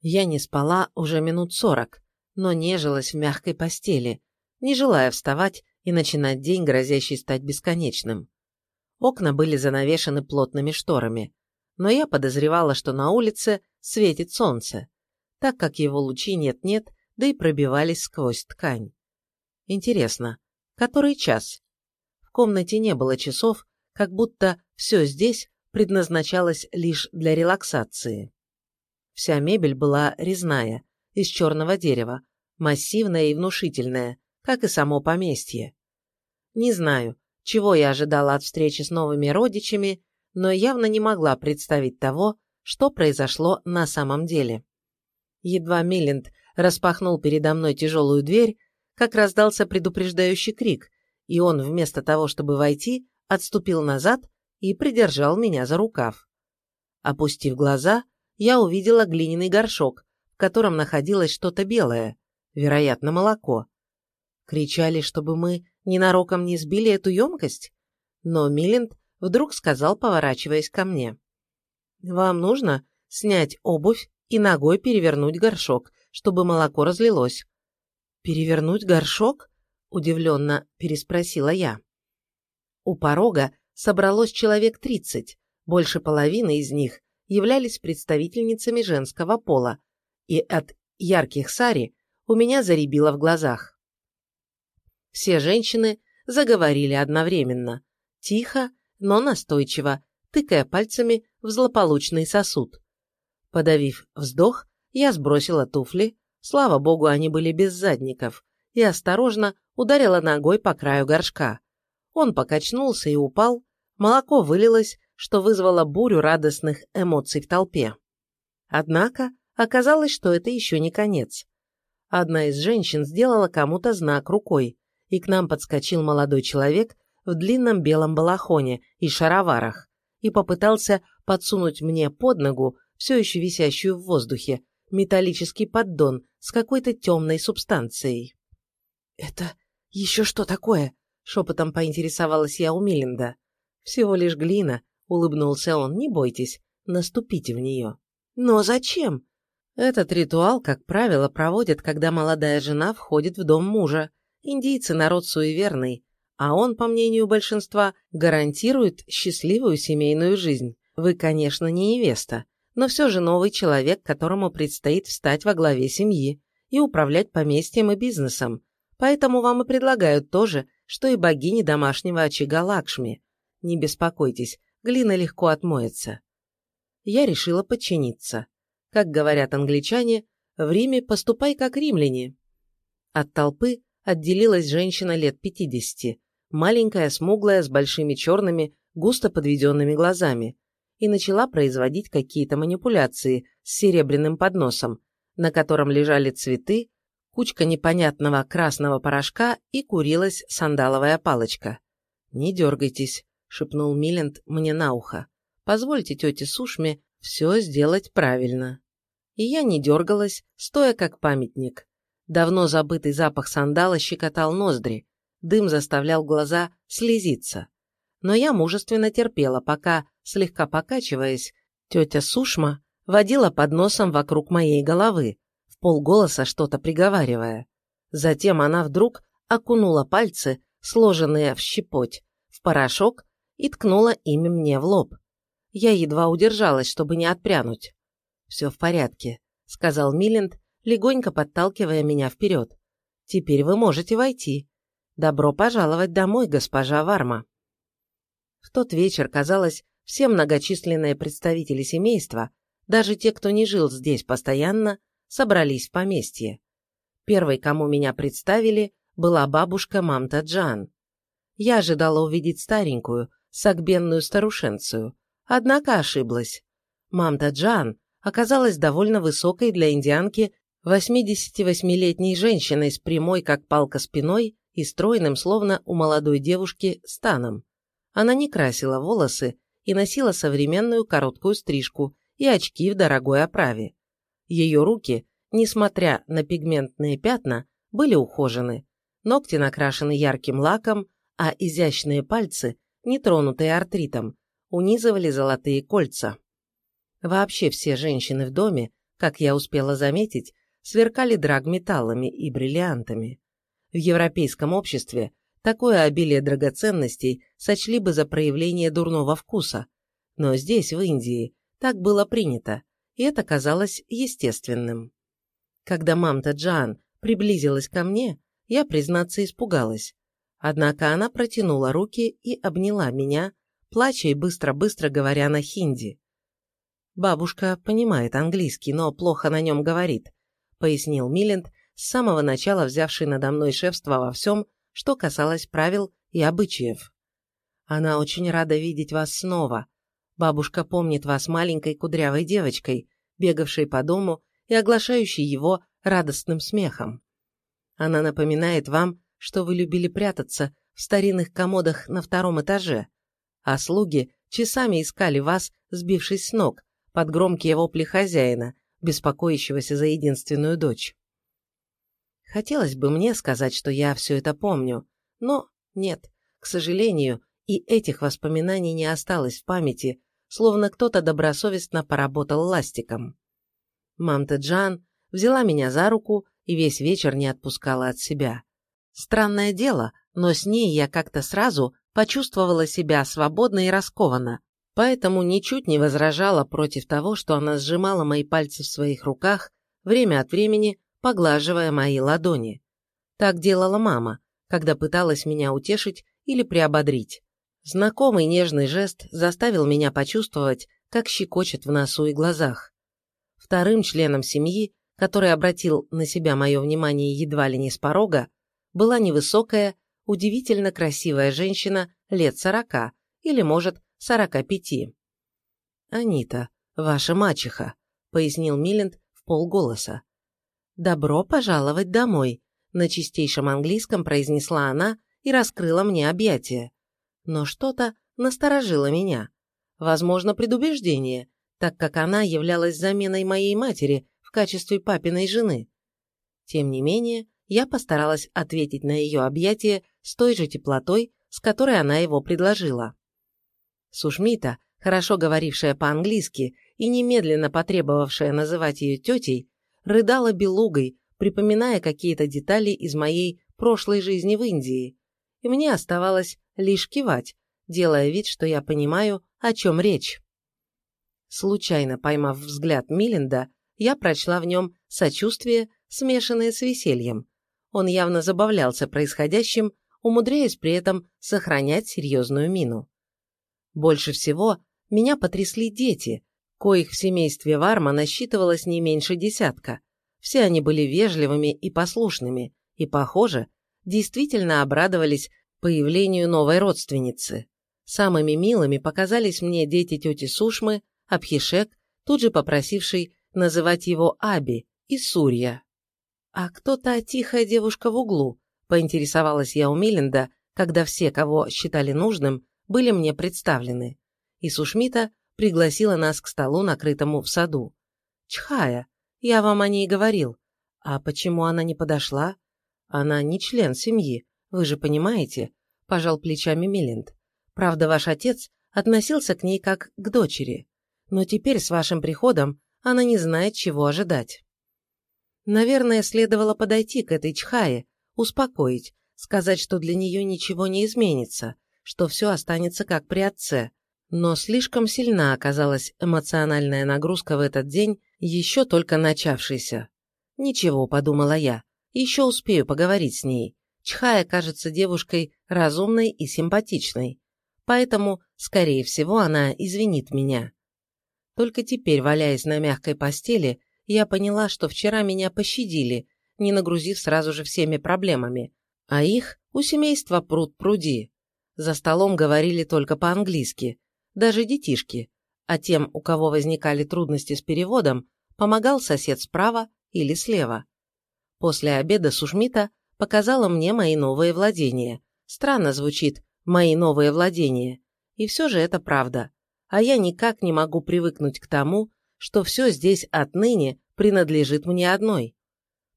Я не спала уже минут сорок, но нежилась в мягкой постели, не желая вставать и начинать день, грозящий стать бесконечным. Окна были занавешены плотными шторами, но я подозревала, что на улице светит солнце, так как его лучи нет-нет, да и пробивались сквозь ткань. Интересно, который час? В комнате не было часов, как будто все здесь предназначалось лишь для релаксации. Вся мебель была резная, из черного дерева, массивная и внушительная, как и само поместье. Не знаю, чего я ожидала от встречи с новыми родичами, но явно не могла представить того, что произошло на самом деле. Едва Милленд распахнул передо мной тяжелую дверь, как раздался предупреждающий крик, и он вместо того, чтобы войти, отступил назад и придержал меня за рукав. Опустив глаза, я увидела глиняный горшок, в котором находилось что-то белое, вероятно, молоко. Кричали, чтобы мы ненароком не сбили эту емкость, но Милленд вдруг сказал, поворачиваясь ко мне. «Вам нужно снять обувь и ногой перевернуть горшок, чтобы молоко разлилось». «Перевернуть горшок?» – удивленно переспросила я. У порога собралось человек тридцать, больше половины из них являлись представительницами женского пола, и от ярких сари у меня заребило в глазах. Все женщины заговорили одновременно, тихо, но настойчиво, тыкая пальцами в злополучный сосуд. Подавив вздох, я сбросила туфли, слава богу, они были без задников, и осторожно ударила ногой по краю горшка. Он покачнулся и упал, молоко вылилось, что вызвало бурю радостных эмоций в толпе. Однако оказалось, что это еще не конец. Одна из женщин сделала кому-то знак рукой, и к нам подскочил молодой человек в длинном белом балахоне и шароварах и попытался подсунуть мне под ногу, все еще висящую в воздухе, металлический поддон с какой-то темной субстанцией. «Это еще что такое?» – шепотом поинтересовалась я у Милинда. «Всего лишь глина», – улыбнулся он, – «не бойтесь, наступите в нее». «Но зачем?» Этот ритуал, как правило, проводят, когда молодая жена входит в дом мужа. Индийцы народ суеверный, а он, по мнению большинства, гарантирует счастливую семейную жизнь. Вы, конечно, не невеста, но все же новый человек, которому предстоит встать во главе семьи и управлять поместьем и бизнесом, поэтому вам и предлагают то же, что и богини домашнего очага Лакшми. Не беспокойтесь, глина легко отмоется. Я решила подчиниться. Как говорят англичане, в Риме поступай как римляне. От толпы отделилась женщина лет пятидесяти, маленькая, смуглая, с большими черными, густо подведенными глазами, и начала производить какие-то манипуляции с серебряным подносом, на котором лежали цветы, кучка непонятного красного порошка и курилась сандаловая палочка. «Не дергайтесь», — шепнул Миленд мне на ухо. «Позвольте тете Сушме все сделать правильно». И я не дергалась, стоя как памятник. Давно забытый запах сандала щекотал ноздри, дым заставлял глаза слезиться. Но я мужественно терпела, пока, слегка покачиваясь, тетя Сушма водила под носом вокруг моей головы, в полголоса что-то приговаривая. Затем она вдруг окунула пальцы, сложенные в щепоть, в порошок и ткнула ими мне в лоб. Я едва удержалась, чтобы не отпрянуть. «Все в порядке», — сказал Милленд, легонько подталкивая меня вперед. «Теперь вы можете войти. Добро пожаловать домой, госпожа Варма». В тот вечер, казалось, все многочисленные представители семейства, даже те, кто не жил здесь постоянно, собрались в поместье. Первой, кому меня представили, была бабушка Мамта Джан. Я ожидала увидеть старенькую, сагбенную старушенцию, однако ошиблась. Мамта Джан оказалась довольно высокой для индианки 88-летней женщиной с прямой, как палка, спиной и стройным, словно у молодой девушки, станом. Она не красила волосы и носила современную короткую стрижку и очки в дорогой оправе. Ее руки, несмотря на пигментные пятна, были ухожены, ногти накрашены ярким лаком, а изящные пальцы, не тронутые артритом, унизывали золотые кольца. Вообще все женщины в доме, как я успела заметить, сверкали драгметаллами и бриллиантами. В европейском обществе такое обилие драгоценностей сочли бы за проявление дурного вкуса, но здесь, в Индии, так было принято, и это казалось естественным. Когда мамта Джан приблизилась ко мне, я, признаться, испугалась. Однако она протянула руки и обняла меня, плача и быстро-быстро говоря на хинди. «Бабушка понимает английский, но плохо на нем говорит», пояснил Милленд, с самого начала взявший надо мной шефство во всем, что касалось правил и обычаев. «Она очень рада видеть вас снова. Бабушка помнит вас маленькой кудрявой девочкой, бегавшей по дому и оглашающей его радостным смехом. Она напоминает вам, что вы любили прятаться в старинных комодах на втором этаже, а слуги часами искали вас, сбившись с ног, под громкие вопли хозяина, беспокоящегося за единственную дочь. Хотелось бы мне сказать, что я все это помню, но нет, к сожалению, и этих воспоминаний не осталось в памяти, словно кто-то добросовестно поработал ластиком. Мамта Джан взяла меня за руку и весь вечер не отпускала от себя. Странное дело, но с ней я как-то сразу почувствовала себя свободно и раскованно, поэтому ничуть не возражала против того, что она сжимала мои пальцы в своих руках, время от времени поглаживая мои ладони. Так делала мама, когда пыталась меня утешить или приободрить. Знакомый нежный жест заставил меня почувствовать, как щекочет в носу и глазах. Вторым членом семьи, который обратил на себя мое внимание едва ли не с порога, была невысокая, удивительно красивая женщина лет сорока или, может, сорока пяти. «Анита, ваша мачеха», — пояснил Милленд в полголоса. «Добро пожаловать домой», — на чистейшем английском произнесла она и раскрыла мне объятия. Но что-то насторожило меня. Возможно, предубеждение, так как она являлась заменой моей матери в качестве папиной жены. Тем не менее, я постаралась ответить на ее объятие с той же теплотой, с которой она его предложила. Сушмита, хорошо говорившая по-английски и немедленно потребовавшая называть ее тетей, рыдала белугой, припоминая какие-то детали из моей прошлой жизни в Индии, и мне оставалось лишь кивать, делая вид, что я понимаю, о чем речь. Случайно поймав взгляд Миленда, я прочла в нем сочувствие, смешанное с весельем. Он явно забавлялся происходящим, умудряясь при этом сохранять серьезную мину. Больше всего меня потрясли дети, коих в семействе Варма насчитывалось не меньше десятка. Все они были вежливыми и послушными, и, похоже, действительно обрадовались появлению новой родственницы. Самыми милыми показались мне дети тети Сушмы, Абхишек, тут же попросивший называть его Аби, и Сурья. «А кто та тихая девушка в углу?» – поинтересовалась я у Миленда, когда все, кого считали нужным, были мне представлены. И Сушмита пригласила нас к столу, накрытому в саду. «Чхая, я вам о ней говорил. А почему она не подошла? Она не член семьи, вы же понимаете?» – пожал плечами Милинд. «Правда, ваш отец относился к ней как к дочери. Но теперь с вашим приходом она не знает, чего ожидать». Наверное, следовало подойти к этой Чхае, успокоить, сказать, что для нее ничего не изменится, что все останется как при отце. Но слишком сильна оказалась эмоциональная нагрузка в этот день, еще только начавшийся. «Ничего», — подумала я, — «еще успею поговорить с ней. Чхая кажется девушкой разумной и симпатичной, поэтому, скорее всего, она извинит меня». Только теперь, валяясь на мягкой постели, я поняла, что вчера меня пощадили, не нагрузив сразу же всеми проблемами, а их у семейства пруд пруди. За столом говорили только по-английски, даже детишки, а тем, у кого возникали трудности с переводом, помогал сосед справа или слева. После обеда Сушмита показала мне мои новые владения. Странно звучит «мои новые владения». И все же это правда. А я никак не могу привыкнуть к тому, что все здесь отныне принадлежит мне одной.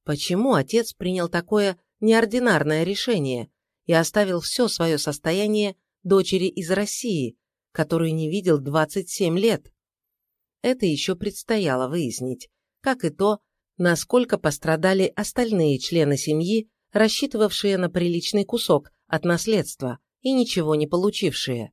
Почему отец принял такое неординарное решение и оставил все свое состояние дочери из России, которую не видел 27 лет? Это еще предстояло выяснить, как и то, насколько пострадали остальные члены семьи, рассчитывавшие на приличный кусок от наследства и ничего не получившие.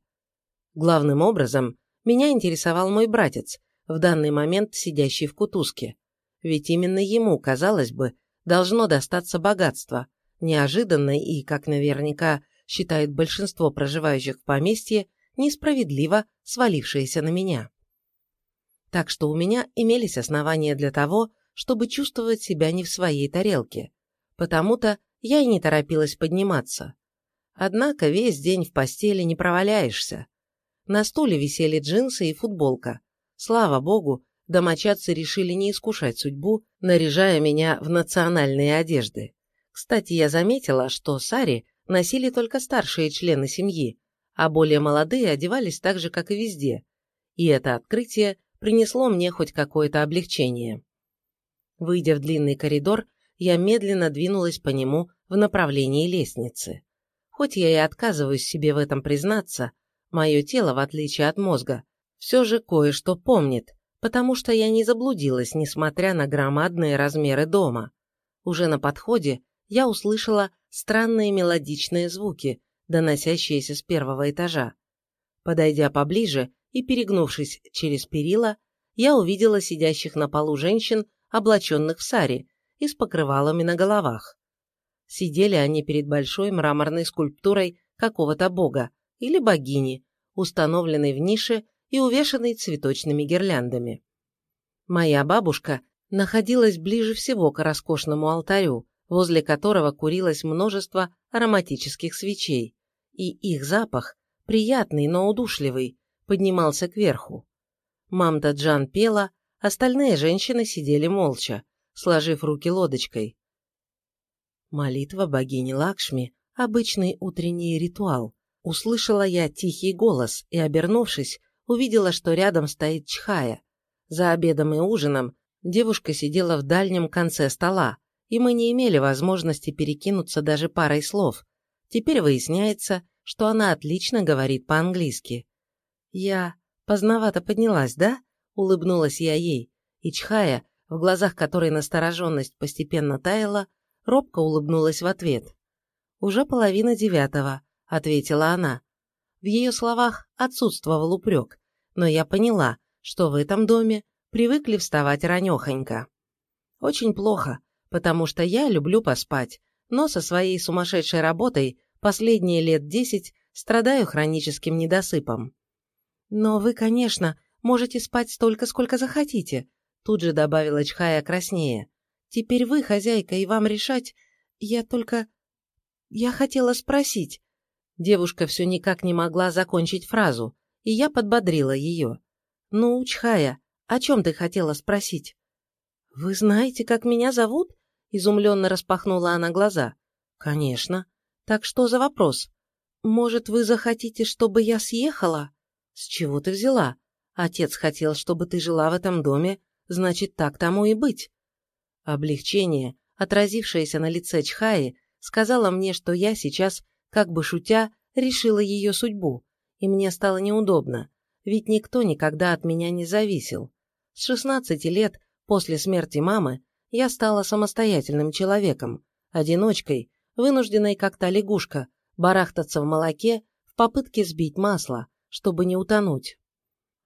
Главным образом, меня интересовал мой братец, в данный момент сидящий в кутузке. Ведь именно ему, казалось бы, должно достаться богатство, неожиданно и, как наверняка считает большинство проживающих в поместье, несправедливо свалившееся на меня. Так что у меня имелись основания для того, чтобы чувствовать себя не в своей тарелке. Потому-то я и не торопилась подниматься. Однако весь день в постели не проваляешься. На стуле висели джинсы и футболка. Слава богу, домочадцы решили не искушать судьбу, наряжая меня в национальные одежды. Кстати, я заметила, что сари носили только старшие члены семьи, а более молодые одевались так же, как и везде. И это открытие принесло мне хоть какое-то облегчение. Выйдя в длинный коридор, я медленно двинулась по нему в направлении лестницы. Хоть я и отказываюсь себе в этом признаться, мое тело, в отличие от мозга, все же кое-что помнит, потому что я не заблудилась, несмотря на громадные размеры дома. Уже на подходе я услышала странные мелодичные звуки, доносящиеся с первого этажа. Подойдя поближе и перегнувшись через перила, я увидела сидящих на полу женщин, облаченных в саре, и с покрывалами на головах. Сидели они перед большой мраморной скульптурой какого-то бога или богини, установленной в нише и увешанной цветочными гирляндами. Моя бабушка находилась ближе всего к роскошному алтарю, возле которого курилось множество ароматических свечей, и их запах, приятный, но удушливый, поднимался кверху. Мамта Джан пела, остальные женщины сидели молча, сложив руки лодочкой. Молитва богини Лакшми – обычный утренний ритуал. Услышала я тихий голос и, обернувшись, увидела, что рядом стоит Чхая. За обедом и ужином девушка сидела в дальнем конце стола, и мы не имели возможности перекинуться даже парой слов. Теперь выясняется, что она отлично говорит по-английски. Я поздновато поднялась, да? Улыбнулась я ей, и Чхая, в глазах которой настороженность постепенно таяла, робко улыбнулась в ответ. «Уже половина девятого», — ответила она. В ее словах отсутствовал упрек, но я поняла, что в этом доме привыкли вставать ранехонько. Очень плохо, потому что я люблю поспать, но со своей сумасшедшей работой последние лет десять страдаю хроническим недосыпом. «Но вы, конечно, можете спать столько, сколько захотите», тут же добавила Чхая краснее. «Теперь вы хозяйка, и вам решать. Я только... Я хотела спросить». Девушка все никак не могла закончить фразу, и я подбодрила ее. «Ну, Чхая, о чем ты хотела спросить?» «Вы знаете, как меня зовут?» Изумленно распахнула она глаза. «Конечно. Так что за вопрос? Может, вы захотите, чтобы я съехала?» «С чего ты взяла? Отец хотел, чтобы ты жила в этом доме, значит, так тому и быть». Облегчение, отразившееся на лице Чхаи, сказала мне, что я сейчас, как бы шутя, решила ее судьбу, и мне стало неудобно, ведь никто никогда от меня не зависел. С 16 лет, после смерти мамы, я стала самостоятельным человеком, одиночкой, вынужденной как та лягушка, барахтаться в молоке в попытке сбить масло, чтобы не утонуть.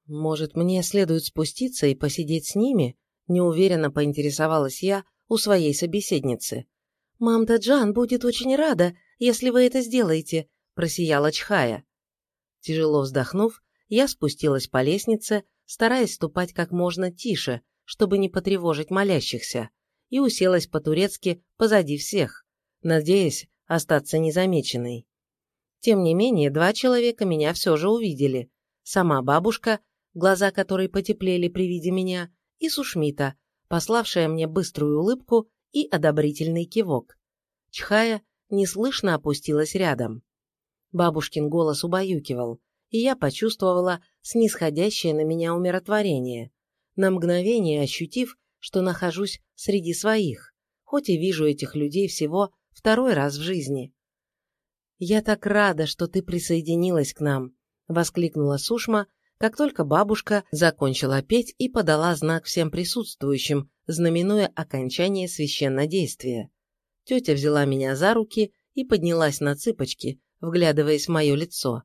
Может, мне следует спуститься и посидеть с ними? Неуверенно поинтересовалась я у своей собеседницы. «Мамта Джан будет очень рада, если вы это сделаете», – просияла Чхая. Тяжело вздохнув, я спустилась по лестнице, стараясь ступать как можно тише, чтобы не потревожить молящихся, и уселась по-турецки позади всех, надеясь остаться незамеченной. Тем не менее, два человека меня все же увидели. Сама бабушка, глаза которой потеплели при виде меня, и Сушмита, пославшая мне быструю улыбку и одобрительный кивок. Чхая неслышно опустилась рядом. Бабушкин голос убаюкивал, и я почувствовала снисходящее на меня умиротворение, на мгновение ощутив, что нахожусь среди своих, хоть и вижу этих людей всего второй раз в жизни. «Я так рада, что ты присоединилась к нам», — воскликнула Сушма, как только бабушка закончила петь и подала знак всем присутствующим, знаменуя окончание священнодействия. Тетя взяла меня за руки и поднялась на цыпочки, вглядываясь в мое лицо.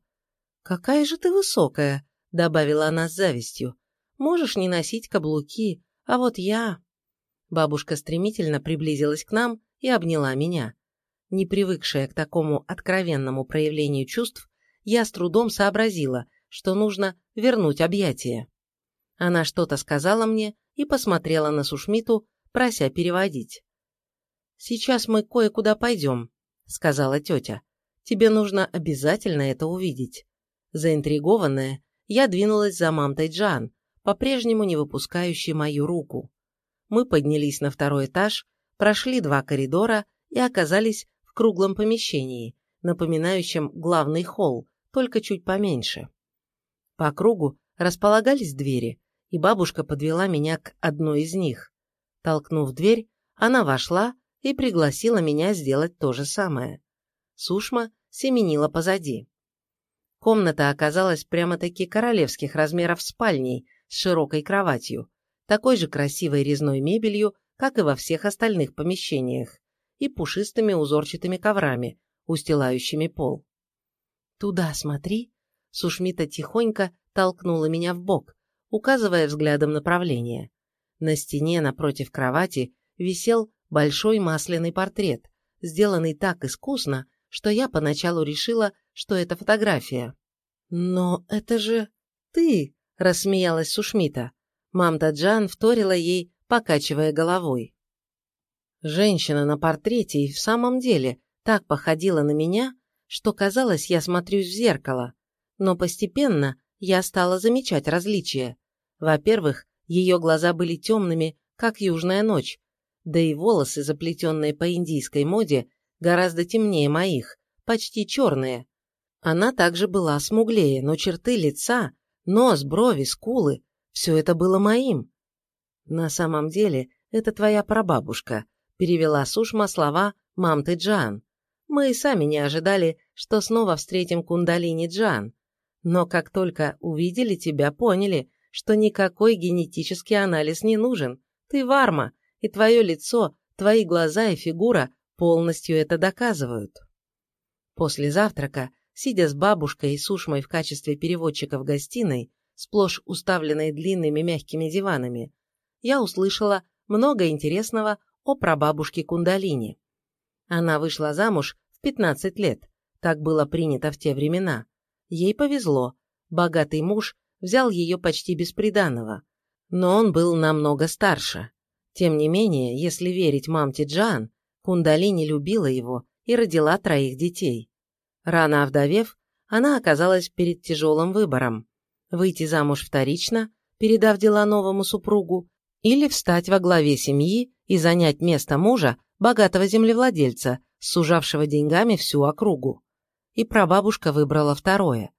«Какая же ты высокая!» — добавила она с завистью. «Можешь не носить каблуки, а вот я...» Бабушка стремительно приблизилась к нам и обняла меня. Не привыкшая к такому откровенному проявлению чувств, я с трудом сообразила, что нужно вернуть объятия. Она что-то сказала мне и посмотрела на Сушмиту, прося переводить. «Сейчас мы кое-куда пойдем», — сказала тетя. «Тебе нужно обязательно это увидеть». Заинтригованная, я двинулась за мамтой Джан, по-прежнему не выпускающей мою руку. Мы поднялись на второй этаж, прошли два коридора и оказались в круглом помещении, напоминающем главный холл, только чуть поменьше. По кругу располагались двери, и бабушка подвела меня к одной из них. Толкнув дверь, она вошла и пригласила меня сделать то же самое. Сушма семенила позади. Комната оказалась прямо-таки королевских размеров спальней с широкой кроватью, такой же красивой резной мебелью, как и во всех остальных помещениях, и пушистыми узорчатыми коврами, устилающими пол. «Туда смотри!» Сушмита тихонько толкнула меня в бок, указывая взглядом направление. На стене напротив кровати висел большой масляный портрет, сделанный так искусно, что я поначалу решила, что это фотография. «Но это же ты!» – рассмеялась Сушмита. Мамта Джан вторила ей, покачивая головой. Женщина на портрете и в самом деле так походила на меня, что казалось, я смотрюсь в зеркало. Но постепенно я стала замечать различия. Во-первых, ее глаза были темными, как южная ночь, да и волосы, заплетенные по индийской моде, гораздо темнее моих, почти черные. Она также была смуглее, но черты лица, нос, брови, скулы – все это было моим. На самом деле, это твоя прабабушка, перевела Сушма слова мамты Джан. Мы и сами не ожидали, что снова встретим кундалини Джан. Но как только увидели тебя, поняли, что никакой генетический анализ не нужен. Ты варма, и твое лицо, твои глаза и фигура полностью это доказывают. После завтрака, сидя с бабушкой и Сушмой в качестве переводчика в гостиной, сплошь уставленной длинными мягкими диванами, я услышала много интересного о прабабушке Кундалини. Она вышла замуж в 15 лет, так было принято в те времена. Ей повезло, богатый муж взял ее почти без приданого, но он был намного старше. Тем не менее, если верить мамте Джан, Кундалини любила его и родила троих детей. Рано овдовев, она оказалась перед тяжелым выбором – выйти замуж вторично, передав дела новому супругу, или встать во главе семьи и занять место мужа, богатого землевладельца, сужавшего деньгами всю округу. И прабабушка выбрала второе.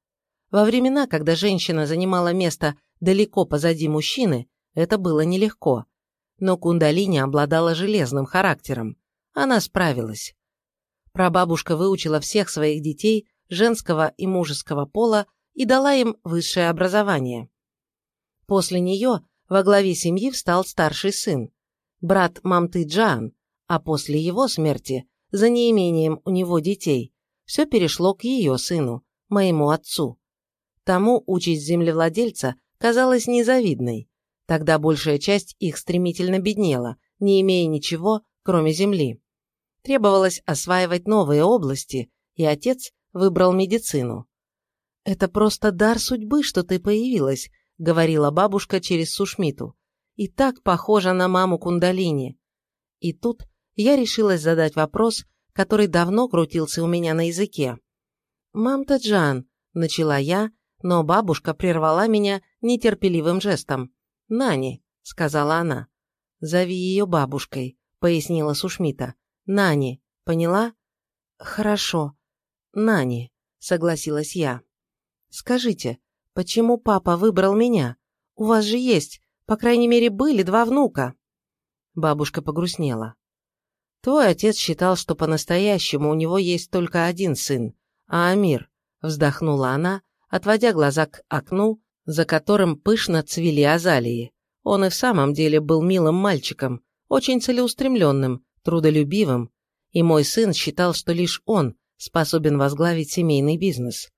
Во времена, когда женщина занимала место далеко позади мужчины, это было нелегко – но Кундалини обладала железным характером. Она справилась. Прабабушка выучила всех своих детей женского и мужеского пола и дала им высшее образование. После нее во главе семьи встал старший сын, брат Мамты Джан, а после его смерти, за неимением у него детей, все перешло к ее сыну, моему отцу. Тому участь землевладельца казалась незавидной, Тогда большая часть их стремительно беднела, не имея ничего, кроме земли. Требовалось осваивать новые области, и отец выбрал медицину. «Это просто дар судьбы, что ты появилась», — говорила бабушка через Сушмиту. «И так похожа на маму Кундалини». И тут я решилась задать вопрос, который давно крутился у меня на языке. «Мам-то Джан», — начала я, но бабушка прервала меня нетерпеливым жестом. «Нани», — сказала она. «Зови ее бабушкой», — пояснила Сушмита. «Нани, поняла?» «Хорошо. Нани», — согласилась я. «Скажите, почему папа выбрал меня? У вас же есть, по крайней мере, были два внука». Бабушка погрустнела. «Твой отец считал, что по-настоящему у него есть только один сын, а Амир», — вздохнула она, отводя глаза к окну, за которым пышно цвели азалии. Он и в самом деле был милым мальчиком, очень целеустремленным, трудолюбивым, и мой сын считал, что лишь он способен возглавить семейный бизнес.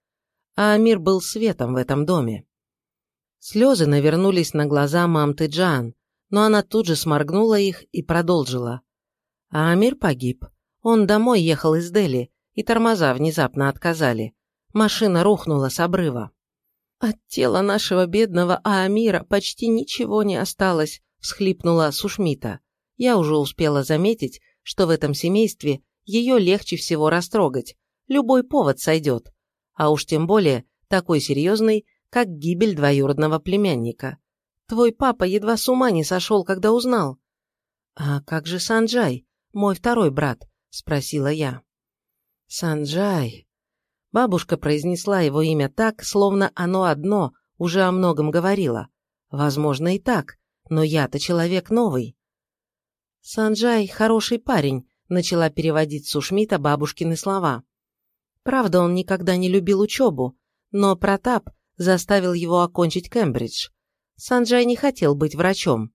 А Амир был светом в этом доме. Слезы навернулись на глаза мамты Джан, но она тут же сморгнула их и продолжила. А Амир погиб. Он домой ехал из Дели, и тормоза внезапно отказали. Машина рухнула с обрыва. «От тела нашего бедного Аамира почти ничего не осталось», – всхлипнула Сушмита. Я уже успела заметить, что в этом семействе ее легче всего растрогать. Любой повод сойдет. А уж тем более такой серьезный, как гибель двоюродного племянника. Твой папа едва с ума не сошел, когда узнал. «А как же Санджай, мой второй брат?» – спросила я. «Санджай», Бабушка произнесла его имя так, словно оно одно уже о многом говорило. Возможно и так, но я-то человек новый. «Санджай – хороший парень», – начала переводить Сушмита бабушкины слова. Правда, он никогда не любил учебу, но Протап заставил его окончить Кембридж. Санджай не хотел быть врачом,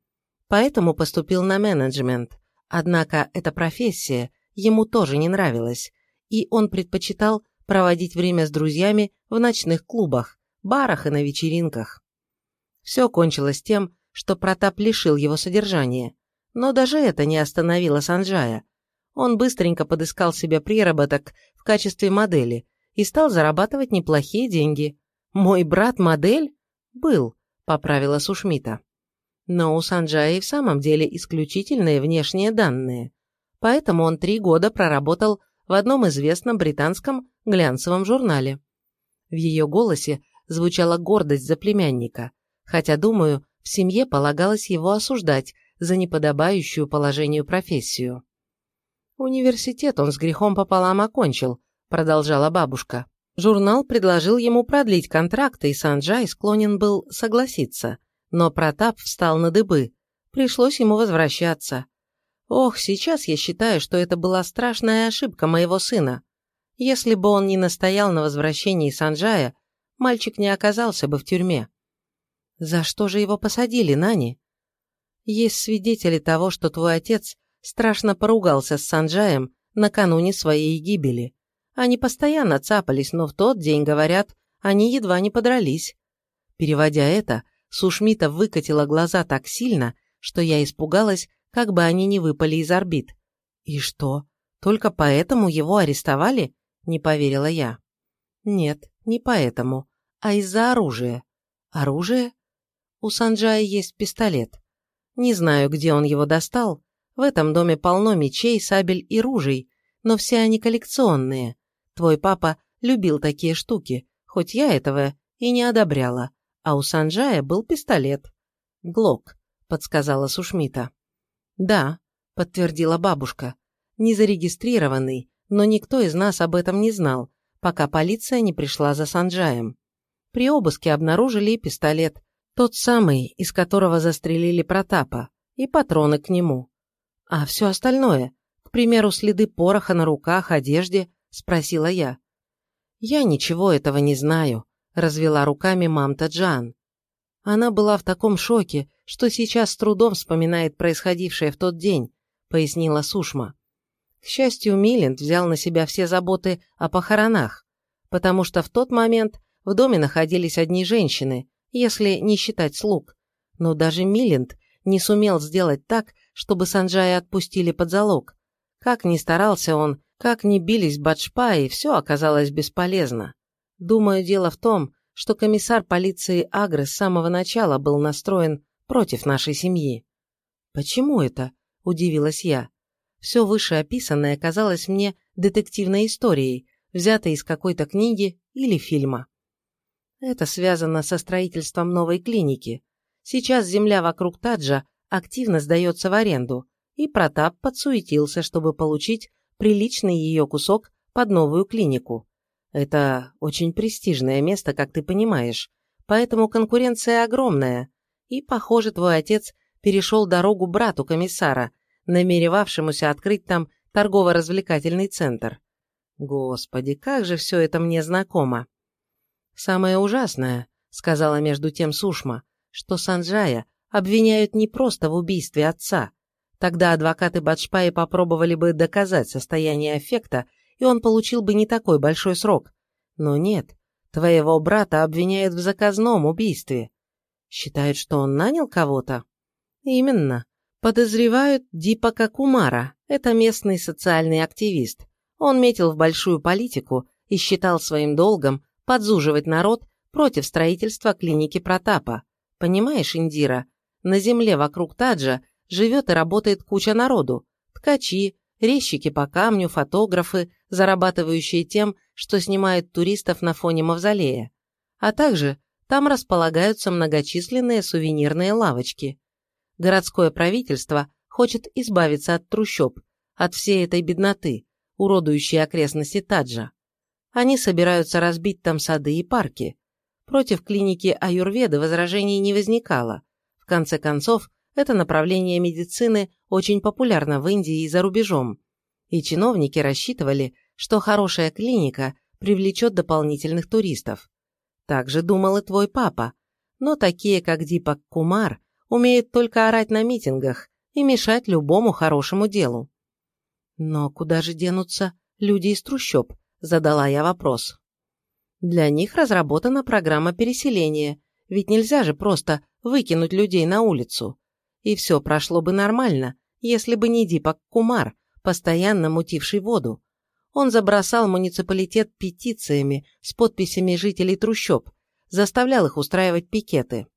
поэтому поступил на менеджмент. Однако эта профессия ему тоже не нравилась, и он предпочитал проводить время с друзьями в ночных клубах, барах и на вечеринках. Все кончилось тем, что Протап лишил его содержания. Но даже это не остановило Санджая. Он быстренько подыскал себе приработок в качестве модели и стал зарабатывать неплохие деньги. «Мой брат модель?» «Был», — поправила Сушмита. Но у Санджая и в самом деле исключительные внешние данные. Поэтому он три года проработал в одном известном британском глянцевом журнале. В ее голосе звучала гордость за племянника, хотя, думаю, в семье полагалось его осуждать за неподобающую положению профессию. «Университет он с грехом пополам окончил», – продолжала бабушка. Журнал предложил ему продлить контракт, и Санджай склонен был согласиться. Но Протап встал на дыбы. Пришлось ему возвращаться. Ох, сейчас я считаю, что это была страшная ошибка моего сына. Если бы он не настоял на возвращении Санджая, мальчик не оказался бы в тюрьме. За что же его посадили, Нани? Есть свидетели того, что твой отец страшно поругался с Санджаем накануне своей гибели. Они постоянно цапались, но в тот день, говорят, они едва не подрались. Переводя это, Сушмита выкатила глаза так сильно, что я испугалась, как бы они не выпали из орбит. «И что, только поэтому его арестовали?» – не поверила я. «Нет, не поэтому, а из-за оружия». «Оружие?» «У Санджая есть пистолет. Не знаю, где он его достал. В этом доме полно мечей, сабель и ружей, но все они коллекционные. Твой папа любил такие штуки, хоть я этого и не одобряла. А у Санджая был пистолет. «Глок», – подсказала Сушмита. «Да», – подтвердила бабушка. «Незарегистрированный, но никто из нас об этом не знал, пока полиция не пришла за Санджаем. При обыске обнаружили и пистолет, тот самый, из которого застрелили Протапа, и патроны к нему. А все остальное, к примеру, следы пороха на руках, одежде, спросила я. Я ничего этого не знаю, развела руками мамта Джан. Она была в таком шоке, что сейчас с трудом вспоминает происходившее в тот день, пояснила Сушма. К счастью, Милент взял на себя все заботы о похоронах, потому что в тот момент в доме находились одни женщины, если не считать слуг. Но даже Милент не сумел сделать так, чтобы Санджая отпустили под залог. Как ни старался он, как ни бились Баджпаи, все оказалось бесполезно. Думаю, дело в том, что комиссар полиции Агры с самого начала был настроен против нашей семьи. «Почему это?» – удивилась я. Все вышеописанное казалось мне детективной историей, взятой из какой-то книги или фильма. Это связано со строительством новой клиники. Сейчас земля вокруг Таджа активно сдается в аренду, и Протап подсуетился, чтобы получить приличный ее кусок под новую клинику. Это очень престижное место, как ты понимаешь, поэтому конкуренция огромная. И, похоже, твой отец перешел дорогу брату комиссара, намеревавшемуся открыть там торгово-развлекательный центр. Господи, как же все это мне знакомо. Самое ужасное, сказала между тем Сушма, что Санджая обвиняют не просто в убийстве отца. Тогда адвокаты Баджпаи попробовали бы доказать состояние аффекта, и он получил бы не такой большой срок. Но нет, твоего брата обвиняют в заказном убийстве. Считают, что он нанял кого-то? Именно. Подозревают Дипака Кумара, это местный социальный активист. Он метил в большую политику и считал своим долгом подзуживать народ против строительства клиники Протапа. Понимаешь, Индира, на земле вокруг Таджа живет и работает куча народу. Ткачи, резчики по камню, фотографы, зарабатывающие тем, что снимают туристов на фоне мавзолея. А также там располагаются многочисленные сувенирные лавочки городское правительство хочет избавиться от трущоб, от всей этой бедноты, уродующей окрестности Таджа. Они собираются разбить там сады и парки. Против клиники Аюрведы возражений не возникало. В конце концов, это направление медицины очень популярно в Индии и за рубежом. И чиновники рассчитывали, что хорошая клиника привлечет дополнительных туристов. Так же думал и твой папа. Но такие, как Дипак Кумар, умеет только орать на митингах и мешать любому хорошему делу. Но куда же денутся люди из трущоб? Задала я вопрос. Для них разработана программа переселения, ведь нельзя же просто выкинуть людей на улицу. И все прошло бы нормально, если бы не Дипак Кумар, постоянно мутивший воду. Он забросал муниципалитет петициями с подписями жителей трущоб, заставлял их устраивать пикеты.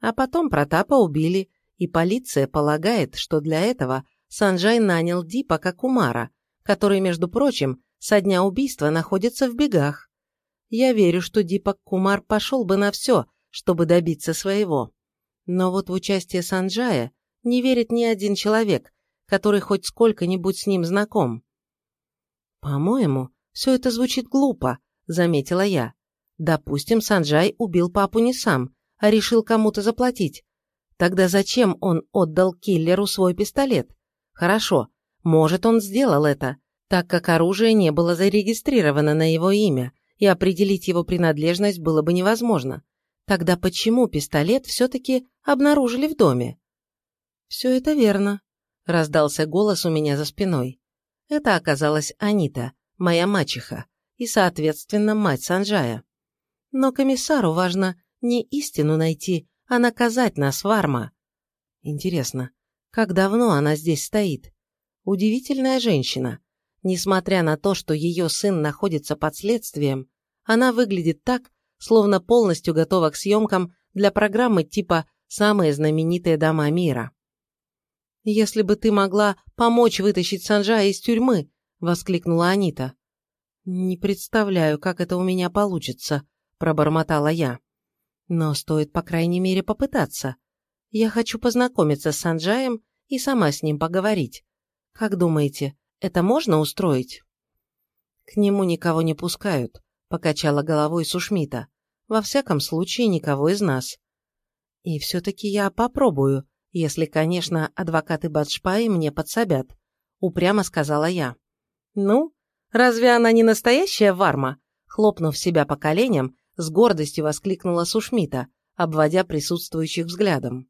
А потом Протапа убили, и полиция полагает, что для этого Санджай нанял Дипака Кумара, который, между прочим, со дня убийства находится в бегах. Я верю, что Дипак Кумар пошел бы на все, чтобы добиться своего. Но вот в участие Санджая не верит ни один человек, который хоть сколько-нибудь с ним знаком. «По-моему, все это звучит глупо», — заметила я. «Допустим, Санджай убил папу не сам, а решил кому-то заплатить. Тогда зачем он отдал киллеру свой пистолет? Хорошо, может, он сделал это, так как оружие не было зарегистрировано на его имя, и определить его принадлежность было бы невозможно. Тогда почему пистолет все-таки обнаружили в доме? «Все это верно», – раздался голос у меня за спиной. Это оказалась Анита, моя мачеха, и, соответственно, мать Санджая. Но комиссару важно не истину найти, а наказать нас, Варма. Интересно, как давно она здесь стоит? Удивительная женщина. Несмотря на то, что ее сын находится под следствием, она выглядит так, словно полностью готова к съемкам для программы типа «Самые знаменитые дома мира». «Если бы ты могла помочь вытащить Санджая из тюрьмы», — воскликнула Анита. «Не представляю, как это у меня получится», — пробормотала я. Но стоит, по крайней мере, попытаться. Я хочу познакомиться с Санджаем и сама с ним поговорить. Как думаете, это можно устроить? К нему никого не пускают, покачала головой Сушмита. Во всяком случае, никого из нас. И все-таки я попробую, если, конечно, адвокаты Бадшпаи мне подсобят, упрямо сказала я. Ну, разве она не настоящая варма? Хлопнув себя по коленям, с гордостью воскликнула Сушмита, обводя присутствующих взглядом.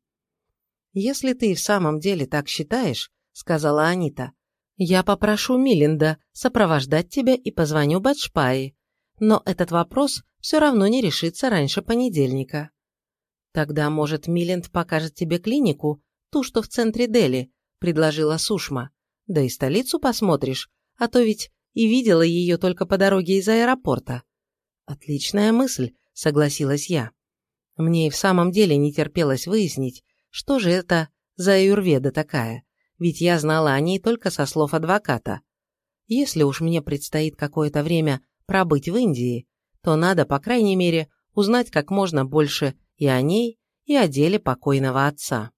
«Если ты в самом деле так считаешь», — сказала Анита, «я попрошу Милинда сопровождать тебя и позвоню Бадшпаи, но этот вопрос все равно не решится раньше понедельника». «Тогда, может, Милинд покажет тебе клинику, ту, что в центре Дели», — предложила Сушма. «Да и столицу посмотришь, а то ведь и видела ее только по дороге из аэропорта». «Отличная мысль», — согласилась я. Мне и в самом деле не терпелось выяснить, что же это за аюрведа такая, ведь я знала о ней только со слов адвоката. Если уж мне предстоит какое-то время пробыть в Индии, то надо, по крайней мере, узнать как можно больше и о ней, и о деле покойного отца.